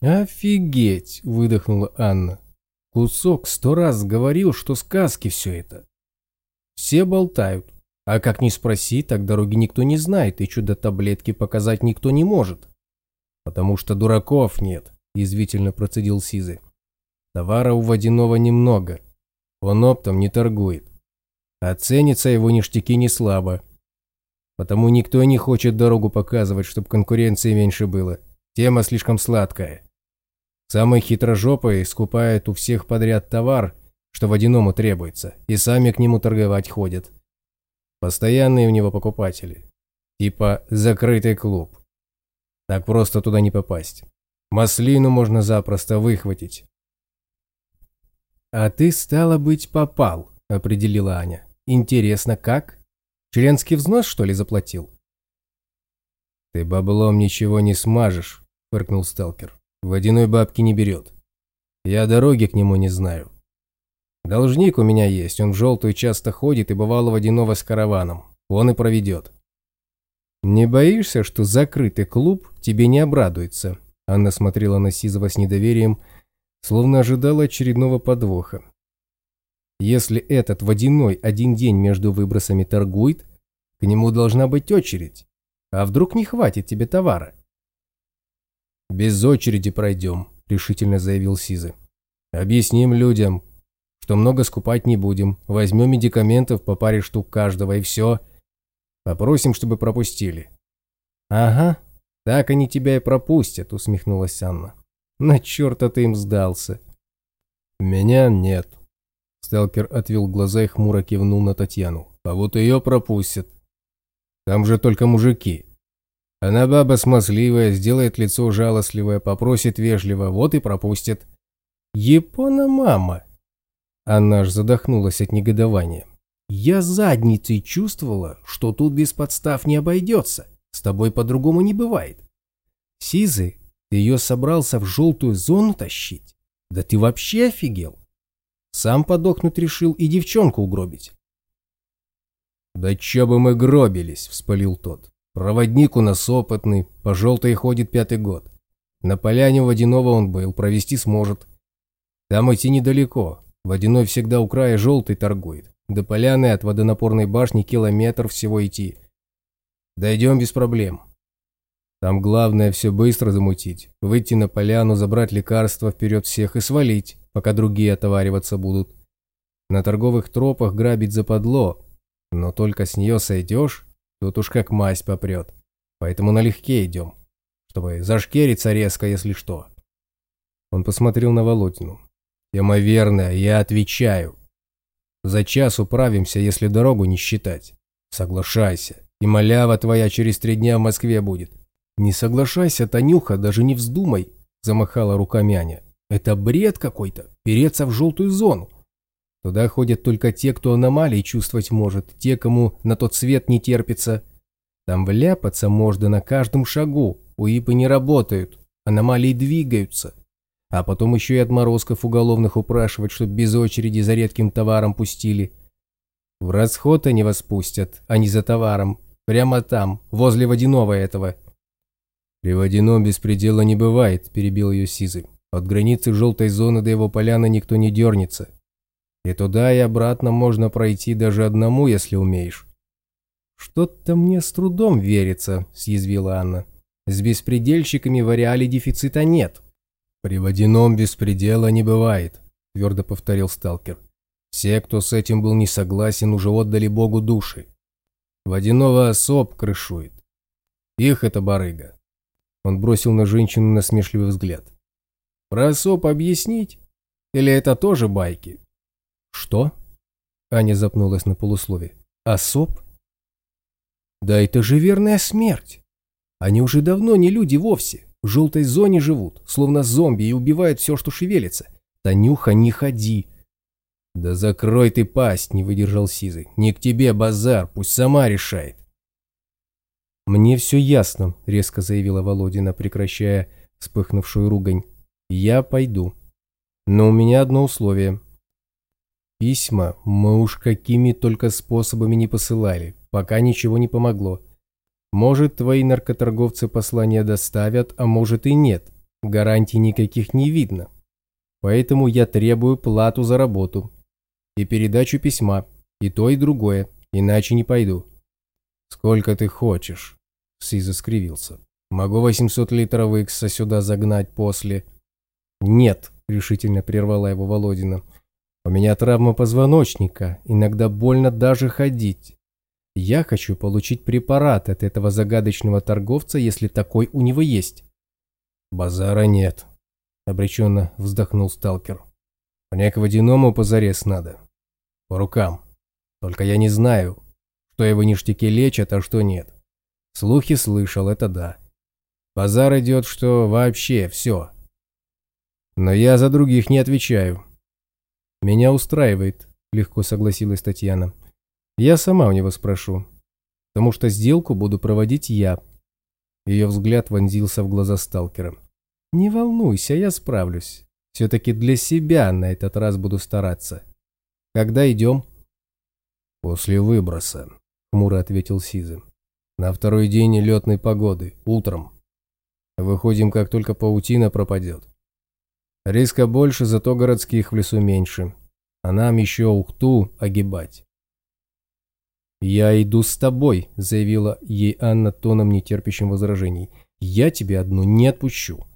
«Офигеть!» – выдохнула Анна. Кусок сто раз говорил, что сказки все это. Все болтают. А как ни спроси, так дороги никто не знает, и чудо-таблетки показать никто не может. Потому что дураков нет, язвительно процедил Сизы. Товара у водяного немного. Он оптом не торгует. А ценится его ништяки не слабо. Потому никто не хочет дорогу показывать, чтобы конкуренции меньше было. Тема слишком сладкая. Самые хитрожопые скупают у всех подряд товар, что водяному требуется, и сами к нему торговать ходят. Постоянные у него покупатели. Типа закрытый клуб. Так просто туда не попасть. Маслину можно запросто выхватить. «А ты, стало быть, попал», — определила Аня. «Интересно, как? Членский взнос, что ли, заплатил?» «Ты баблом ничего не смажешь», — фыркнул сталкер. Водяной бабки не берет. Я дороги к нему не знаю. Должник у меня есть, он в желтую часто ходит и бывало водяного с караваном. Он и проведет. Не боишься, что закрытый клуб тебе не обрадуется? Анна смотрела на Сизова с недоверием, словно ожидала очередного подвоха. Если этот водяной один день между выбросами торгует, к нему должна быть очередь. А вдруг не хватит тебе товара? «Без очереди пройдем», – решительно заявил Сизы. «Объясним людям, что много скупать не будем. Возьмем медикаментов по паре штук каждого и все. Попросим, чтобы пропустили». «Ага, так они тебя и пропустят», – усмехнулась Анна. «На черта ты им сдался». «Меня нет». Сталкер отвел глаза и хмуро кивнул на Татьяну. «А вот ее пропустят. Там же только мужики». Она баба смазливая, сделает лицо жалостливое, попросит вежливо, вот и пропустит. Япона мама. Она аж задохнулась от негодования. Я задницей чувствовала, что тут без подстав не обойдется. С тобой по-другому не бывает. Сизы, ты ее собрался в желтую зону тащить? Да ты вообще офигел? Сам подохнуть решил и девчонку угробить. «Да чё бы мы гробились?» – вспылил тот. Проводник у нас опытный, по желтой ходит пятый год. На поляне водяного он был, провести сможет. Там идти недалеко. Водяной всегда у края желтый торгует. До поляны от водонапорной башни километр всего идти. Дойдем без проблем. Там главное все быстро замутить. Выйти на поляну, забрать лекарства вперед всех и свалить, пока другие отовариваться будут. На торговых тропах грабить западло, но только с нее сойдешь, Тут уж как масть попрет. Поэтому налегке идем, чтобы зашкериться резко, если что. Он посмотрел на Володину. Тема верная, я отвечаю. За час управимся, если дорогу не считать. Соглашайся, и малява твоя через три дня в Москве будет. Не соглашайся, Танюха, даже не вздумай, замахала руками Аня. Это бред какой-то, переться в желтую зону. Туда ходят только те, кто аномалии чувствовать может, те, кому на тот свет не терпится. Там вляпаться можно на каждом шагу, уипы не работают, аномалии двигаются. А потом еще и отморозков уголовных упрашивать, чтоб без очереди за редким товаром пустили. В расход они вас пустят, а не за товаром. Прямо там, возле водяного этого. При водяном беспредела не бывает, перебил ее Сизы. От границы желтой зоны до его поляны никто не дернется. И туда и обратно можно пройти даже одному, если умеешь. Что-то мне с трудом верится, съязвила Анна. С беспредельщиками в ареале дефицита нет. При водяном беспредела не бывает, твердо повторил сталкер. Все, кто с этим был не согласен, уже отдали Богу души. Водяного особ крышует. Их это барыга. Он бросил на женщину насмешливый взгляд. Про особ объяснить? Или это тоже байки? «Что?» Аня запнулась на полуслове. «Особ?» «Да это же верная смерть! Они уже давно не люди вовсе, в желтой зоне живут, словно зомби и убивают все, что шевелится. Танюха, не ходи!» «Да закрой ты пасть!» – не выдержал Сизый. «Не к тебе базар, пусть сама решает!» «Мне все ясно», – резко заявила Володина, прекращая вспыхнувшую ругань. «Я пойду. Но у меня одно условие. Письма мы уж какими только способами не посылали, пока ничего не помогло. Может, твои наркоторговцы послания доставят, а может и нет. гарантий никаких не видно. Поэтому я требую плату за работу и передачу письма, и то, и другое, иначе не пойду. Сколько ты хочешь? Сиза скривился. Могу 800 литров икса сюда загнать после. Нет, решительно прервала его Володина. У меня травма позвоночника, иногда больно даже ходить. Я хочу получить препарат от этого загадочного торговца, если такой у него есть. Базара нет, обреченно вздохнул сталкер. Мне к водяному позарез надо. По рукам. Только я не знаю, что его ништяки лечат, а что нет. Слухи слышал, это да. Базар идет, что вообще все. Но я за других не отвечаю. Меня устраивает, легко согласилась Татьяна. Я сама у него спрошу. Потому что сделку буду проводить я. Ее взгляд вонзился в глаза сталкера. Не волнуйся, я справлюсь. Все-таки для себя на этот раз буду стараться. Когда идем? После выброса, хмуро ответил Сиза. На второй день летной погоды, утром. Выходим, как только паутина пропадет. Риска больше, зато городских в лесу меньше. А нам еще Ухту огибать. «Я иду с тобой», — заявила ей Анна тоном нетерпящим возражений. «Я тебя одну не отпущу».